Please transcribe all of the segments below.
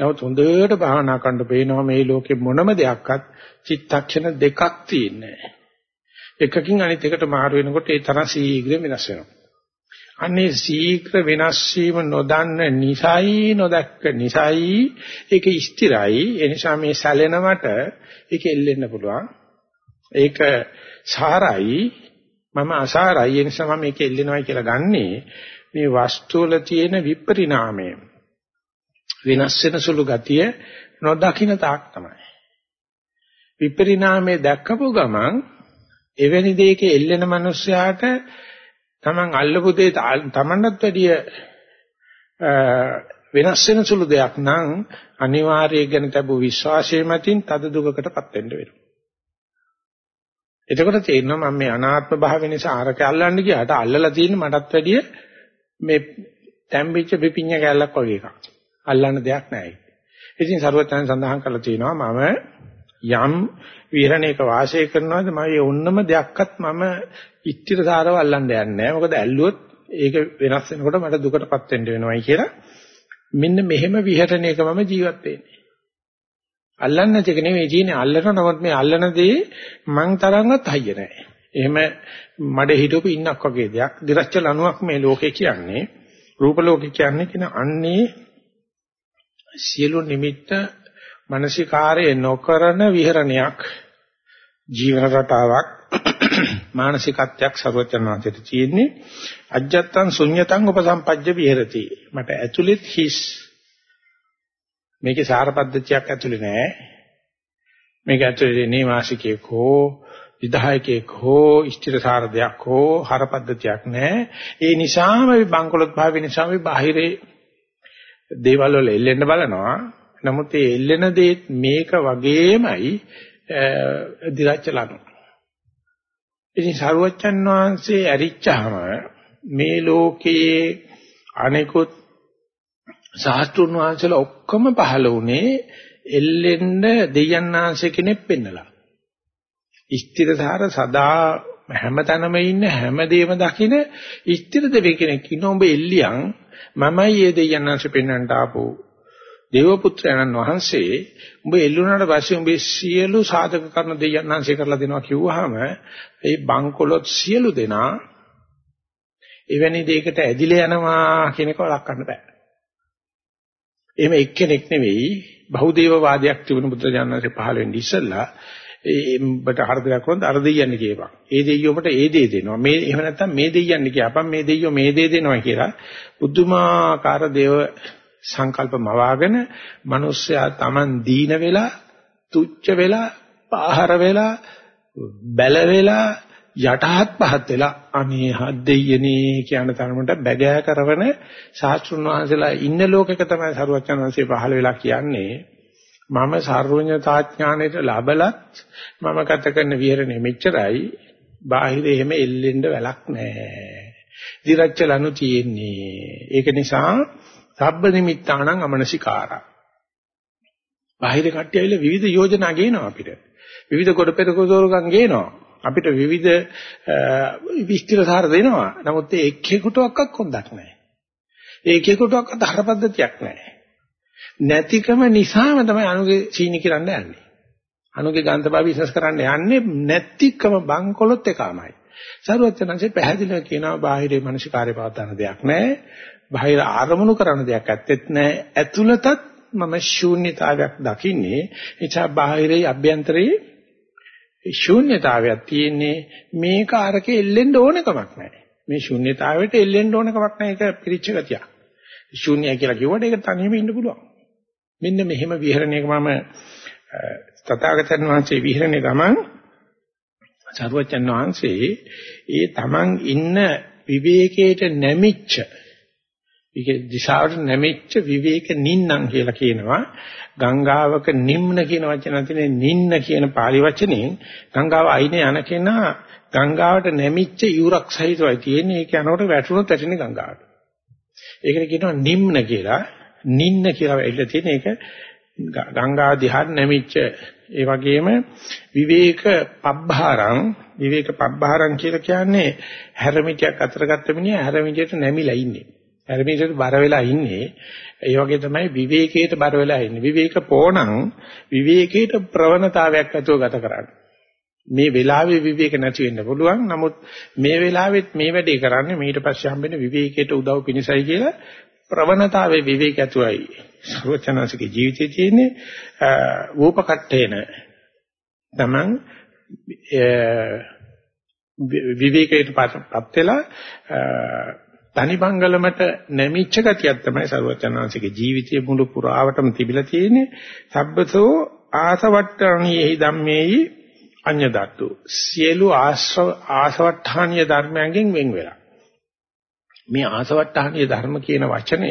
නමුත් හොඳට භාවනා කරන්න පේනවා මේ ලෝකේ මොනම දෙයක්වත් චිත්තක්ෂණ දෙකක් තියෙන්නේ එකකින් අනිත් එකට මාරු වෙනකොට ඒ තරම් ශීඝ්‍ර වෙනස් වෙනවා. අනේ ශීඝ්‍ර වෙනස් වීම නොදන්න නිසයි නොදැක්ක නිසයි ඒක ස්ථිරයි. ඒ නිසා මේ සැලෙනවට ඒක එල්ලෙන්න පුළුවන්. ඒක සාරයි මම අසාරයි ඒ නිසා මම මේක එල්ලෙනවයි කියලා ගන්නේ මේ වස්තු වල තියෙන විපරිණාමය වෙනස් වෙන සුළු ගතිය නොදකින්න තාක් තමයි විපරිණාමය දැක්කපු ගමන් එවැනි දෙයක එල්ලෙන මිනිස්යාට Taman අල්ලපු දේ Tamanටත් වැඩිය වෙනස් වෙන සුළු දෙයක් නම් අනිවාර්යයෙන් ගැන තිබු විශ්වාසය මතින් තද දුකකටපත් වෙන්න වෙනවා එතකොට තේරෙනවා මම මේ අනාත්ම භාවය නිසා ආරක අල්ලන්න ගියාට අල්ලලා තියෙන මටත් වැඩිය මේ තැම්බිච්ච පිපිඤ්ඤ කැලලක් වගේ එකක්. අල්ලන්න දෙයක් නැහැ. ඉතින් ਸਰවඥයන් සඳහන් කරලා තියෙනවා මම යම් විහරණයක වාසය කරනවාද මම ඒ ඔන්නම දෙයක්වත් මම ඉත්‍තිරසාරව අල්ලන්න යන්නේ නැහැ. මොකද ඇල්ලුවොත් ඒක වෙනස් වෙනකොට මට දුකටපත් වෙන්න වෙනවයි කියලා මෙන්න මෙහෙම විහරණයක මම ජීවත් වෙන්නේ. අල්ලන්නේ නැති එක නෙවෙයි තියෙන්නේ අල්ලන නමුත් මේ අල්ලන දේ මං තරම්වත් හයිය නැහැ. එහෙම මඩ හිටවපු ඉන්නක් වගේ දෙයක්. දිරච්ච ලණුවක් මේ ලෝකේ කියන්නේ. රූප ලෝකේ කියන්නේ කියන අන්නේ සියලු නිමිත්ත මානසිකාරයේ නොකරන විහරණයක් ජීවන රටාවක් මානසිකත්වයක් ਸਰවචනවාදයට තියෙන්නේ අජත්තං ශුන්්‍යතං උපසම්පජ්ජ විහෙරති මට ඇතුළෙත් හිස් මේකේ සාර පද්ධතියක් ඇතුලේ නෑ. මේක ඇතුලේ නේවාසිකයක් හෝ විධායකයෙක් හෝ ස්ථිරසාර දෙයක් හෝ හර පද්ධතියක් නෑ. ඒ නිසාම මේ බංකොලොත් භාවය නිසා මේ බාහිරේ දේවල් වල එල්ලෙන්න බලනවා. නමුත් ඒ එල්ලෙන දේ මේක වගේමයි දිරච්ච ලනු. ඉතින් සරුවච්චන් වහන්සේ ඇරිච්චාම මේ ලෝකයේ අනෙකුත් සාස්ත්‍රුන් වහන්සේලා ඔක්කොම පහළ වුණේ එල්ලෙන්න දෙයයන්ාංශ කෙනෙක් පෙන්නලා. ස්ථිරසාර සදා හැමතැනම ඉන්න හැමදේම දකින ස්ථිර දෙවි කෙනෙක් ඉන්න උඹ එල්ලියන් මමයි ඒ දෙයයන්ාංශ පෙන්වන්නට ආපු දේව පුත්‍රයන්න් වහන්සේ උඹ එල්ලුණාට පස්සේ උඹේ සියලු සාධක කරන දෙයයන්ාංශය කරලා දෙනවා කිව්වහම ඒ බංකොලොත් සියලු දෙනා එවැනි දෙයකට ඇදිලා යනවා කියන එක වළක්වන්න බෑ. එහෙම එක්කෙනෙක් නෙවෙයි බහුදේවවාදයක් තිබුණු බුදුරජාණන්සේ පහළ වෙන්නේ ඉස්සෙල්ලා ඒඹට හර්ධයක් වුණත් අර දෙයියන්නේ කියපන්. ඒ දෙයියෝ ඔබට ඒ දේ දෙනවා. මේ එහෙම නැත්නම් මේ දෙයියන්නේ කියපන් මේ දෙයියෝ මේ දේ දෙනවා කියලා බුදුමාකාර දේව සංකල්ප මවාගෙන මිනිස්සයා Taman දීන වෙලා තුච්ච වෙලා පාහර වෙලා බැල වෙලා යටහත් පහත් වෙලා අනේ හත් දෙයියනේ කියන තරමට බැගෑ කරවන ශාස්ත්‍රුන් වහන්සේලා ඉන්න ලෝකෙක තමයි සරුවචන වහන්සේ පහළ වෙලා කියන්නේ මම සර්වඥතා ඥාණයට ලැබලත් මම ගත කරන විහරණය මෙච්චරයි බාහිර එහෙම එල්ලෙන්න වැලක් නැහැ. දිරච්ච ලනු තියෙන්නේ. ඒක නිසා සබ්බ නිමිත්තාණං අමනසිකාරා. බාහිර කට්ටිය ඇවිල්ලා විවිධ යෝජනා ගේනවා අපිට. විවිධ කොට පෙරක දෝරගම් ගේනවා. අපිට විවිධ විස්තරසාර දෙනවා. නමුත් ඒ එක්කෙකුටවත් හොඳක් නැහැ. ඒ එක්කෙකුටවත් හරපද්ධතියක් නැහැ. නැතිකම නිසාම තමයි අනුගේ සීනි කරන්න යන්නේ. අනුගේ ගන්තබා බිස්නස් කරන්න යන්නේ නැතිකම බංකොලොත් එකමයි. සරුවචනන්සේ පැහැදිලිව කියනවා බාහිරේ මානසිකාරය පවත්වන දෙයක් නැහැ. බාහිර ආරමුණු කරන දෙයක් ඇත්තෙත් නැහැ. ඇතුළතත් මම ශූන්‍යතාවයක් දකින්නේ. එචා බාහිරේ අභ්‍යන්තරේ ශූන්‍යතාවයක් තියෙන්නේ මේක අරකේ එල්ලෙන්න ඕන කමක් නැහැ. මේ ශූන්‍යතාවයට එල්ලෙන්න ඕන කමක් නැහැ. ඒක පිරිච්ච ගතියක්. ශූන්‍ය කියලා කිව්වට ඒක තනියම ඉන්න පුළුවන්. මෙන්න මෙහෙම විහරණයක මම තථාගතයන් වහන්සේ විහරණේ ගමන් සරුවචන් වහන්සේ ඒ තමන් ඉන්න විවේකයට නැමිච්ච ඒකේ දිශාවට නැමිච්ච විවේක නින්නම් කියලා කියනවා. ගංගාවක නිම්න කියන වචන තියෙන නින්න කියන pāli වචනේ. ගංගාව අයිනේ යන කෙනා ගංගාවට නැමිච්ච යුරක් සහිතවයි තියෙන්නේ. ඒක යනකොට වැටුණොත් වැටෙන්නේ ගංගාවට. ඒකට කියනවා නිම්න කියලා. නින්න කියලා වෙන්න තියෙන එක ගංගා දිහාට නැමිච්ච ඒ වගේම විවේක පබ්බහරං විවේක පබ්බහරං කියලා කියන්නේ හැරමිටියක් අතර ගත්ත මිනිහා හැරමිටියට නැමිලා ඉන්නේ. පැරමිටට බර වෙලා ඉන්නේ. ඒ වගේ තමයි විවේකයට බර වෙලා ඉන්නේ. විවේක පෝණං විවේකයට ප්‍රවණතාවයක් ඇතුව ගත කරන්නේ. මේ වෙලාවේ විවේක නැති වෙන්න පුළුවන්. නමුත් මේ වෙලාවෙත් මේ වැඩේ කරන්නේ ඊට පස්සේ හම්බෙන විවේකයට උදව් පිණිසයි කියලා ප්‍රවණතාවේ විවේක ඇතුවයි. සර්වචනසික ජීවිතයේ තියෙන්නේ වූපකට්ඨේන. තමන් විවේකයටපත් වෙලා තනිබංගලමට නැමිච්ච ගතියක් තමයි සර්වචනාංශිකේ ජීවිතයේ මුළු පුරාවටම තිබිලා තියෙන්නේ. සබ්බතෝ ආසවට්ටණීහි ධම්මේහි අඤ්ඤදත්තු. සියලු ආශ්‍රව ආසවට්ටාණීය ධර්මයන්ගෙන් වෙන් වෙලා. මේ ආසවට්ටාණීය ධර්ම කියන වචනය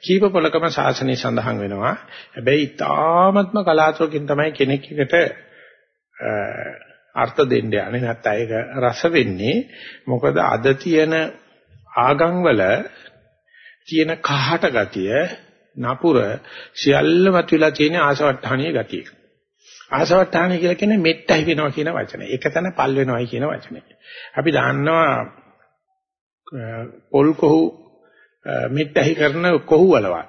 කීප පොලකම ශාසනය සඳහන් වෙනවා. හැබැයි ඊ타ත්ම කලාතුරකින් තමයි කෙනෙක් එකට අර්ථ දෙන්න යන්නේ නැත්නම් ඒක රස වෙන්නේ මොකද අද තියෙන ආගම් වල තියෙන කහට ගතිය නපුර සියල්ලම තුලා තියෙන ආසවට්ටාණීය ගතිය. ආසවට්ටාණීය කියලා කියන්නේ මෙට්ටයි වෙනවා කියන වචනේ. එක තැන පල් වෙනවයි කියන වචනේ. අපි දන්නවා පොල් කොහු මෙට්ටයි කරන කොහු වලවල්.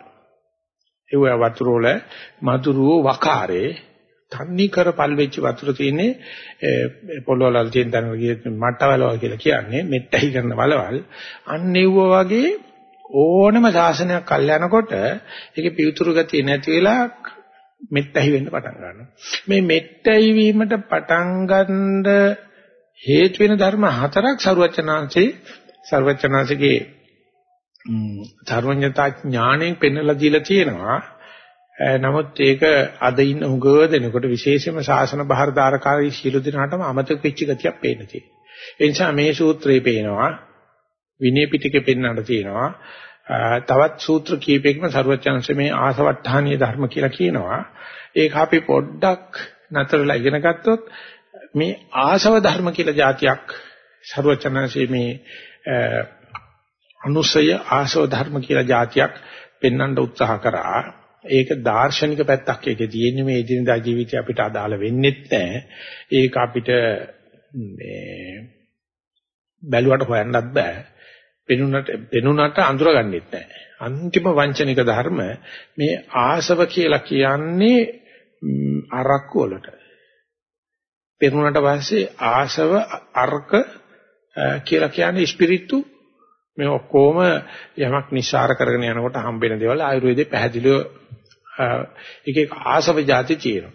ඒ වතුර වල මధుරෝ වකාරේ තන්නේ කර පල් වෙච්ච වතුර තියෙන්නේ පොළොවල් තියෙන තැන මට්ටවලව කියලා කියන්නේ මෙට්ටහි කරන වලවල් අන්න ඒව වගේ ඕනම ශාසනයක් කල් යනකොට ඒකේ පිවිතුරු ගතිය නැති වෙලා මෙට්ටහි වෙන්න පටන් ගන්නවා මේ මෙට්ටහි වීමට පටන් ගන්න හේතු වෙන ධර්ම හතරක් සරුවචනාංශේ සර්වචනාසිකේ ධර්මඥතා ඥාණයෙන් පෙන්වලා දීලා තියෙනවා. නමුත් ඒක අද ඉන්න උගව දෙනකොට විශේෂයෙන්ම ශාසන බාහිරකාරී ශීල දිනාටම අමතක වෙච්ච ගතියක් පේන තියෙනවා. ඒ නිසා මේ සූත්‍රයේ පේනවා විනය පිටකේ පෙන්වන්නට තියෙනවා. තවත් සූත්‍ර කීපයකම සර්වචනංශ මේ ආසවට්ටානීය ධර්ම කියලා කියනවා. ඒක අපි පොඩ්ඩක් නතරලා ඉගෙන ගත්තොත් මේ ආසව ධර්ම කියලා જાතියක් සර්වචනංශයේ මේ අනුසය ආසව ධර්ම කියලා જાතියක් පෙන්වන්න උත්සාහ කරා. ඒක දාර්ශනික පැත්තක් ඒකේ තියෙන්නේ මේ එදිනදා ජීවිතය අපිට අදාළ වෙන්නේ නැහැ. ඒක අපිට මේ බැලුවට හොයන්නත් බෑ. පෙනුනට පෙනුනට අඳුරගන්නෙත් නැහැ. අන්තිම වංචනික ධර්ම මේ ආසව කියලා කියන්නේ අරක්කු වලට. පෙනුනට පස්සේ ආසව අර්ක කියලා කියන්නේ ස්පිරිතු මේ ඔක්කොම යමක් නිස්සාර කරගෙන යනකොට හම්බෙන දේවල් ආයුර්වේදේ පැහැදිලිව එක එක ආසව જાති තියෙනවා.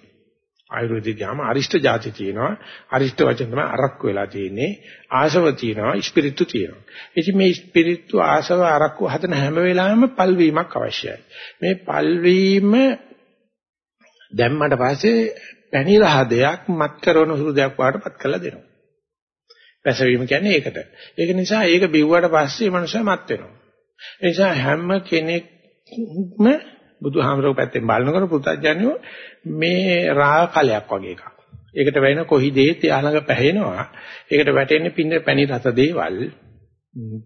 ආයුර්වේදයේ ගාම අරිෂ්ඨ જાති තියෙනවා. අරිෂ්ඨ වචන තමයි අරක්කු වෙලා තියෙන්නේ. ආසව තියෙනවා, ස්පිරිතු තියෙනවා. ඉතින් මේ ස්පිරිතු ආසව අරක්කු හදන හැම වෙලාවෙම පල්වීමක් අවශ්‍යයි. මේ පල්වීම දැම්මට පස්සේ පැණි රහදයක් මත් කරන සුළු දෙයක් වඩටපත් කරලා දෙනවා. පැසවීම කියන්නේ ඒකට. ඒක නිසා ඒක බිව්වට පස්සේ මනුස්සයා මත් වෙනවා. ඒ නිසා හැම කෙනෙක්ම බුදුහාමරෝ පැත්තෙන් බලනකොට පුතඥයෝ මේ රා කලයක් වගේ එකක්. ඒකට වෙන කොහිදේ තියාලඟ පැහැෙනවා. ඒකට වැටෙන්නේ පින්න පැණි රස දේවල්,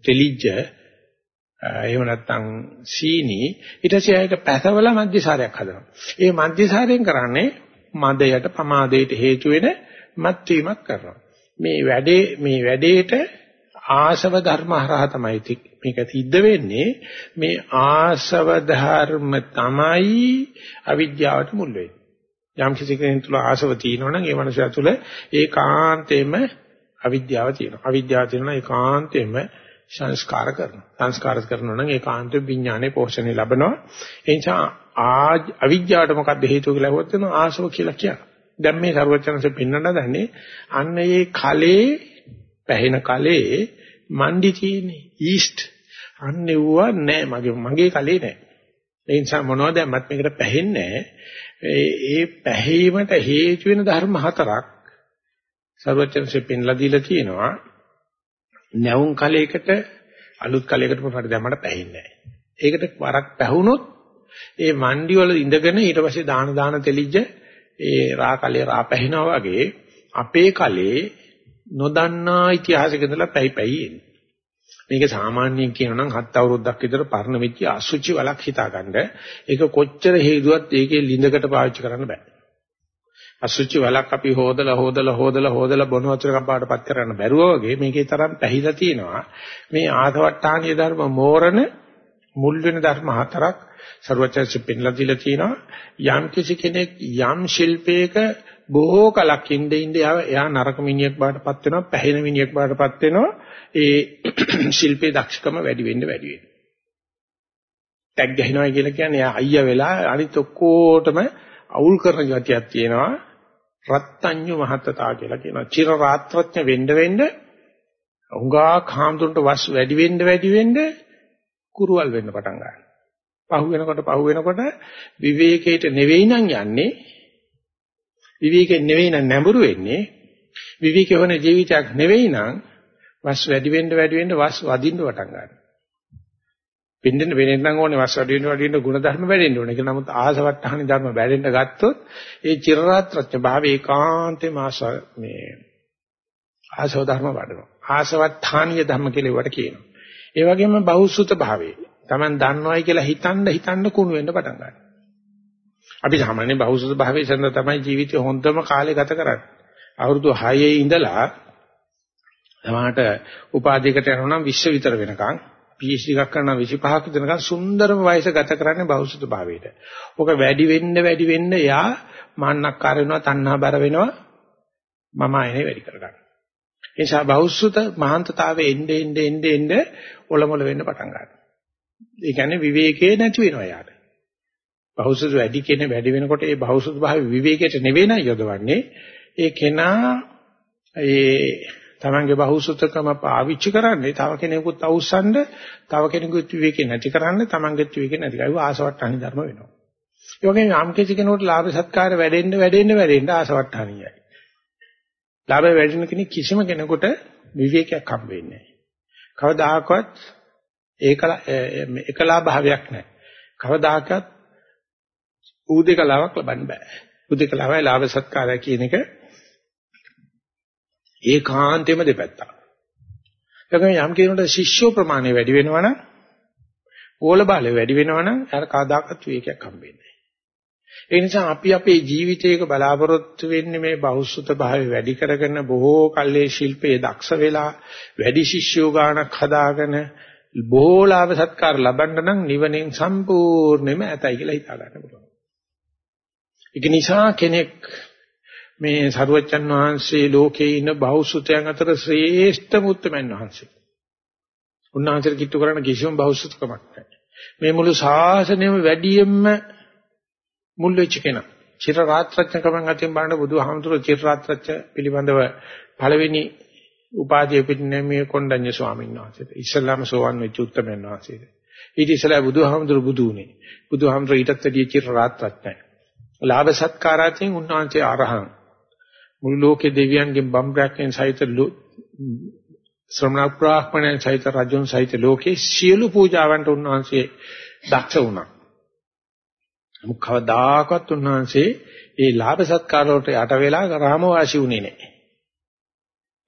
තෙලිජ්ජ, එහෙම නැත්නම් සීනි ඊට පස්සේ ඒක පැසවල මධ්‍යසාරයක් හදනවා. ඒ මධ්‍යසාරයෙන් කරන්නේ මදයට පමාදයට හේතු වෙන මත් වීමක් කරනවා. මේ වැඩේ මේ වැඩේට ආශව ධර්ම හරහා තමයි මේක සිද්ධ වෙන්නේ. මේ ආශව ධර්ම තමයි අවිද්‍යාවට මුල් වෙන්නේ. යම් කිසි කෙනෙක් තුළ ආශව තියෙනවනම් ඒ මනුස්සයා තුළ ඒකාන්තයෙන්ම අවිද්‍යාව තියෙනවා. අවිද්‍යාව තියෙනවා ඒකාන්තයෙන්ම සංස්කාර කරනවා. සංස්කාර කරනවා නම් ඒකාන්තයෙන් විඥානයේ පෝෂණය ලැබනවා. ඒ නිසා අවිද්‍යාවට මොකක්ද හේතුව කියලා හොත් වෙනවා ආශව කියලා කියනවා දැන් මේ ਸਰවචනසේ පෙන්වන්න දන්නේ අන්න ඒ කලේ පැහෙන කලේ මණ්ඩි තියෙන්නේ ඊස්ට් අන්නේවුවා නෑ මගේ මගේ කලේ නෑ. ඒ නිසා මොනවද මත් මේකට පැහෙන්නේ ඒ පැහැීමට හේතු වෙන ධර්ම හතරක් සර්වචන්සේ පෙන්ලා දීලා තියෙනවා. නැවුම් කලයකට අලුත් කලයකට මොකටද දැම්මට පැහැින්නේ නෑ. ඒකට වරක් පැහුනොත් ඒ මණ්ඩි වල ඉඳගෙන ඊට පස්සේ දාන දාන තෙලිජ්ජ ඒ රා කලේ රා පැහිනවා වගේ අපේ කලේ නොදන්නා ඉතිහාසයක ඉඳලා පැයි පැයි එන්නේ. මේක සාමාන්‍යයෙන් කියනවා නම් හත් අවුරුද්දක් විතර පරණ වෙච්ච අසුචි වලක් හිතාගන්න. ඒක කොච්චර හේතුවත් ඒකේ ලිඳකට පාවිච්චි කරන්න බෑ. අසුචි වලක් අපි හොදලා හොදලා හොදලා හොදලා බොන වතුර කපාටපත් කරන්න බැරුව වගේ මේකේ තරම් පැහිලා තියෙනවා. මේ ආසවට්ටානිය ධර්ම මෝරණ මුල් වෙන ධර්ම හතරක් ਸਰවචර්ය පෙන්ලා දීලා තියෙනවා යම් කිසි කෙනෙක් යම් ශිල්පයක බොහෝ කලක් ඉඳින් ඉඳ එයා නරක මිනිහෙක් බාටපත් වෙනවා පැහැෙන මිනිහෙක් බාටපත් වෙනවා ඒ ශිල්පේ දක්ෂකම වැඩි වෙන්න වැඩි වෙන්න ටැග් ගහනවා කියලා කියන්නේ එයා අයියා වෙලා අනිත් ඔක්කොටම අවුල් කරන ගතියක් තියෙනවා. රත්ත්‍ඤ්ඤු මහත්තතා කියලා කියනවා. චිර රාත්‍රඥ වෙන්න වෙන්න උංගා කාමතුන්ට වස් වැඩි වෙන්න වැඩි වෙන්න කුරුවල් වෙන්න පටන් ගන්නවා. පහු වෙනකොට පහු වෙනකොට විවේකයට නෙවෙයි නම් යන්නේ විවේකයෙන් නෙවෙයි නම් නැඹුරු වෙන්නේ විවේකේ වන ජීවිතයක් නෙවෙයි නම් වස් වැඩි වෙන්න වැඩි වෙන්න වස් වදින්න පටන් ගන්නවා පින්දෙන්න වෙනෙන් නම් ඕනේ වස් වැඩි වෙන්න වැඩි වෙන්න ಗುಣධර්ම වැඩෙන්න ඕනේ. ඒක නමුත් ආසවට්ටහනි ධර්ම වැඩෙන්න ගත්තොත් ඒ චිරරාත්‍රත්‍ය භාවය ඒකාන්තේම ආස මේ ආසව ධර්ම වඩනවා. ආසවට්ටහනිය ධර්ම කියලා ඒවට කියනවා. ඒ වගේම බහුසුත භාවය. Taman දන්නවයි කියලා හිතන්න හිතන්න කුණු වෙන්න පටන් ගන්නවා. අපි සාමාන්‍ය බහුසුත භාවයේ සඳ තමයි ජීවිතේ හොඳම කාලය ගත කරන්නේ. අවුරුදු 6 ඉඳලා තමාට උපාධියකට යනවා නම් විශ්ව විතර වෙනකන් PhD එකක් කරන 25ක දෙනකන් සුන්දරම වයස ගත කරන්නේ බෞද්ධ භාවයට. ඔක වැඩි වෙන්න වැඩි වෙන්න යා මාන්නක්කාර වෙනවා, තණ්හා බර වෙනවා. මම ආයෙ වැඩි කරගන්න. ඒ නිසා බෞද්ධ මහාන්තතාවයේ එnde ende ende ende ඔලොමල වෙන්න පටන් ගන්නවා. ඒ කියන්නේ විවේකේ නැති වෙනවා යාට. බෞද්ධ වැඩි කෙනේ වැඩි වෙනකොට ඒ බෞද්ධ භාවයේ විවේකයට නෙවෙයි නයි යොදවන්නේ. ඒ කෙනා ඒ තමන්ගේ බහුසුතකම පාවිච්චි කරන්නේ තව කෙනෙකුත් අවුස්සන්න, තව කෙනෙකුත් විවේකේ නැති කරන්න, තමන්ගේත් විවේකේ නැති කරව ආසවට්ටානි ධර්ම වෙනවා. ඒ වගේම යම් කිසි කෙනෙකුට ලාභ සත්කාර වැඩෙන්න වැඩෙන්න වැඩෙන්න ආසවට්ටානියයි. ලාභ වැඩෙන කෙනෙක් කිසිම කෙනෙකුට විවේකයක් හම්බ වෙන්නේ නැහැ. කවදාකවත් ඒකලා එකලා භාවයක් නැහැ. කවදාකවත් ඌදේකලාවක් ලබන්න බෑ. ඌදේකලාවයි ලාභ සත්කාරය කියන එක ඒකාන්තෙම දෙපැත්තක්. ඒකම යම් කෙනෙකුට ශිෂ්‍ය ප්‍රමාණය වැඩි වෙනවනම් ඕල බාලය වැඩි වෙනවනම් අර කාදාකත් විවේකයක් හම්බෙන්නේ ඒ නිසා අපි අපේ ජීවිතයක බලාපොරොත්තු වෙන්නේ මේ බහුසුත භාවය වැඩි කරගෙන බොහෝ කල්ලේ ශිල්පයේ දක්ෂ වෙලා වැඩි ශිෂ්‍යෝ ගානක් හදාගෙන බොහෝ ලාභ සත්කාර ලබන්න නම් නිවනෙන් සම්පූර්ණයෙන්ම ඇතයි කියලා හිතා ගන්න පුළුවන්. ඒක නිසා කෙනෙක් මේ සරුවච්චන් වහන්සේ ලෝකේ ඉන්න බෞසුතයන් අතර ශ්‍රේෂ්ඨ මුත්තමන් වහන්සේ. උන්වහන්සේට කිට්ටු කරන්න කිසිම බෞසුතකමක් නැහැ. මේ මුළු ශාසනයම වැඩියෙන්ම මුල් වෙච්ච කෙනා. චිර රාත්‍රඥකමෙන් අතින් බලන බුදුහාමුදුරුවෝ චිර රාත්‍රඥ පිළිබඳව පළවෙනි උපාධිය පිටිනමේ කොණ්ඩඤ්ඤ ස්වාමීන් වහන්සේට. ඉස්ලාම සෝවන් වෙච්ච උත්තමයන් වහන්සේට. ඊට ඉස්සෙල්ලා බුදුහාමුදුරුවෝ බුදු උනේ. බුදුහාමුදුරුවෝ ඊටත් වැඩිය චිර රාත්‍රඥයි. ලාභ සත්කාරයෙන් උන්වහන්සේ අරහං මුළු ලෝකේ දෙවියන්ගෙන් බම්බ්‍රයන්ගෙන් සහිත ශ්‍රමණ බ්‍රාහ්මණයන් සහිත රජුන් සහිත ලෝකේ සියලු පූජාවන්ට උන්වහන්සේ දක්ෂ වුණා. නමුත් කවදාකවත් උන්වහන්සේ ඒ ලාභ සත්කාර වලට යට වෙලා රාම වාසී වුණේ නැහැ.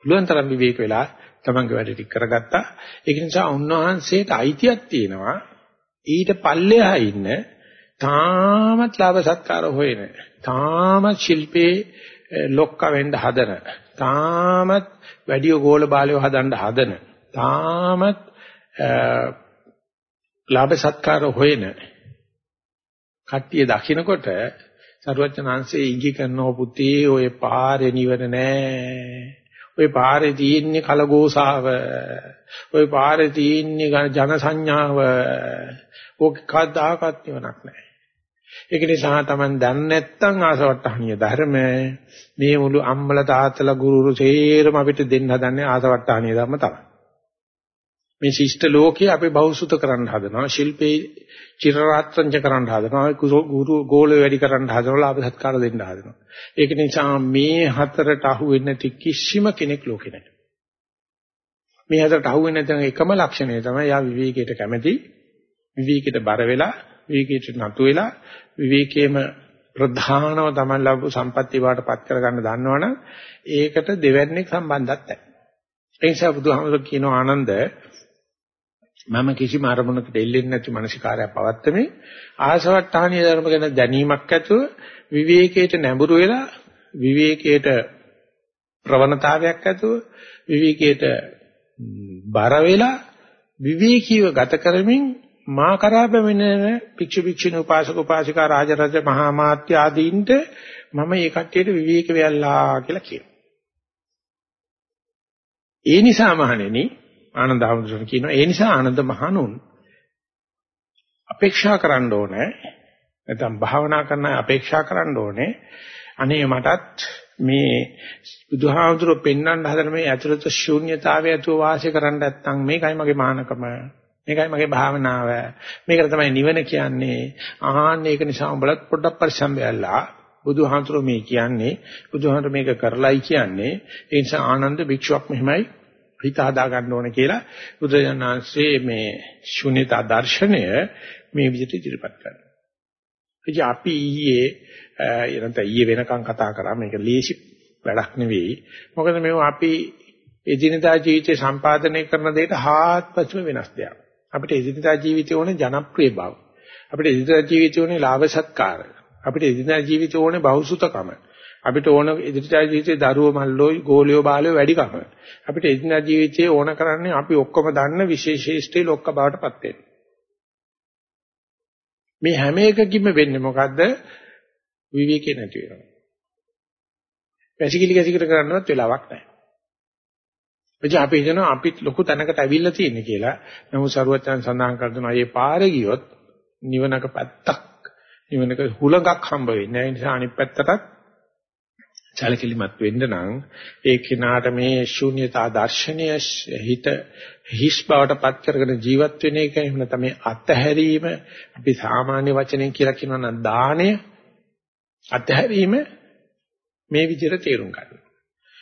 පුළුවන් තරම් විවේක වෙලා තමන්ගේ වැඩ ටික කරගත්තා. ඒක නිසා උන්වහන්සේට අයිතියක් තියෙනවා ඊට පල්ලෙහා ඉන්න තාමත් ලාභ සත්කාර හොයන තාමත් ශිල්පේ ලොක්ක වෙන්න හදන තාමත් වැඩි ගෝල බාලයෝ හදන්න හදන තාමත් ලාභ සත්කාර හොයන කට්ටිය දකින්නකොට සරුවචනාංශයේ ඉඟි කරනව පුතේ ඔය පාරේ නිවන නෑ ඔය පාරේ තියෙන්නේ කලගෝසාව. ඔය පාරේ තියෙන්නේ ජන සංඥාව ඕක කවදාකවත් නිවනක් නෑ ඒක නිසා Taman දන්නේ නැත්නම් ආසවට්ටහනිය ධර්ම මේ මුළු අම්මල තාත්තලා ගුරුරු සේරම අපිට දෙන්න හදන්නේ ආසවට්ටහනිය ධර්ම තමයි. මේ ශිෂ්ට ලෝකේ අපි බෞසුත කරන්න හදනවා ශිල්පේ චිරරාත්‍රංච කරන්න හදනවා ගුරු ගෝල වැඩි කරන්න හදනවා ලාභ සත්කාර දෙන්න හදනවා. ඒක නිසා මේ හතරට අහු වෙන්නේ නැති කිසිම කෙනෙක් ලෝකේ නැහැ. මේ හතරට අහු වෙන්නේ නැත්නම් එකම ලක්ෂණය තමයි යා විවේකයට කැමැති විවේකයට බර වෙලා විවේකයට නතු වෙලා විවේකයේම ප්‍රධානව තමයි ලැබු සම්පත්තිය වාටපත් කරගන්න දන්නවනම් ඒකට දෙවැන්නේක් සම්බන්ධයක් නැහැ. ඒ නිසා බුදුහාමුදුරු කියන ආනන්ද මම කිසිම අරමුණකට එල්ලෙන්නේ නැති මානසිකාරය පවත්තමේ ආසවට්ටානිය ධර්ම ගැන දැනීමක් ඇතුව විවේකයට නැඹුරු වෙලා විවේකයට ප්‍රවණතාවයක් ඇතුව විවේකයට බර වෙලා විවේකීව ගත කරමින් මා කරා බැමිනෙන භික්ෂු භික්ෂුණී උපාසක උපාසිකා රාජරජ මහා මාත්‍ය ආදීන්ට මම මේ කට්ටියට විවේක වෙයල්ලා කියලා කියනවා. ඒ නිසා මහණෙනි ආනන්ද හඳුනන කියනවා ඒ නිසා ආනන්ද මහණුන් අපේක්ෂා කරන්න ඕනේ. නැත්නම් භාවනා කරන අපේක්ෂා කරන්න ඕනේ. අනේ මටත් මේ බුදුහාමුදුරුවෝ පෙන්වන්න හදන මේ ඇතුළත ශූන්‍යතාවය ඇතුව වාසය කරන්න නැත්නම් මේකයි මගේ මහානකම මේකයි මගේ භාවනාව. මේකට තමයි නිවන කියන්නේ. ආහන්න ඒක නිසා උඹලත් පොඩ්ඩක් පරිස්සම් වෙලා බුදුහාමුදුරුවෝ මේ කියන්නේ බුදුහාමුදුරුවෝ මේක කරලයි කියන්නේ. ඒ නිසා ආනන්ද භික්ෂුවක් මෙහිමයි. හිත හදා ගන්න ඕන කියලා බුදුජානනාංශයේ මේ ශුන්‍යතා දර්ශනය මේ විදිහට ඉදිරිපත් කරනවා. ඉතින් අපි ඊයේ එනත ඊයේ වෙනකන් කතා කරා මේක ලේසි වැඩක් නෙවෙයි. මොකද මේව අපි එදිනදා ජීවිතේ සම්පාදනය කරන දෙයට හාත්පසම වෙනස් දෙයක්. අපිට එදිනදා ජීවිතේ ඕනේ ජනප්‍රිය බව. අපිට එදිනදා ජීවිතේ ඕනේ ලාභ සත්කාර. අපිට එදිනදා ජීවිතේ ඕනේ බහුසුතකම. අපිට ඕන එදිනදා ජීවිතේ දරුවෝ මල්ලෝ ගෝලියෝ බාලයෝ වැඩිකම. අපිට එදිනදා ජීවිතේ ඕන කරන්නේ අපි ඔක්කොම දන්න විශේෂේෂ්ඨී ලොක්ක බවටපත් වෙන්න. මේ හැම එකකින්ම වෙන්නේ මොකද්ද? විවේකේ නැති වෙනවා. පැසිකිලි කැසිකිට කරන්නවත් වෙලාවක් නැහැ. එනිසා අපි හිතනවා අපිත් ලොකු තැනකට ඇවිල්ලා තියෙන කියලා. නමුත් සරුවචන් සඳහන් කරනවා මේ පාරේ ගියොත් නිවනක පැත්තක් නිවනක හුලඟක් හම්බ වෙන්නේ. ඒ නිසා අනිත් පැත්තටත් සැලකිලිමත් වෙන්න නම් ඒ කෙනාට මේ ශූන්‍යතා දර්ශනය හිත හිස් බවට පත් කරගෙන ජීවත් වෙන එක එහෙම නැත්නම් මේ අත්හැරීම අපි සාමාන්‍ය වචනෙන් කියලා කියනවා නම් දාණය අත්හැරීම මේ විදිහට තේරුම් ගන්න.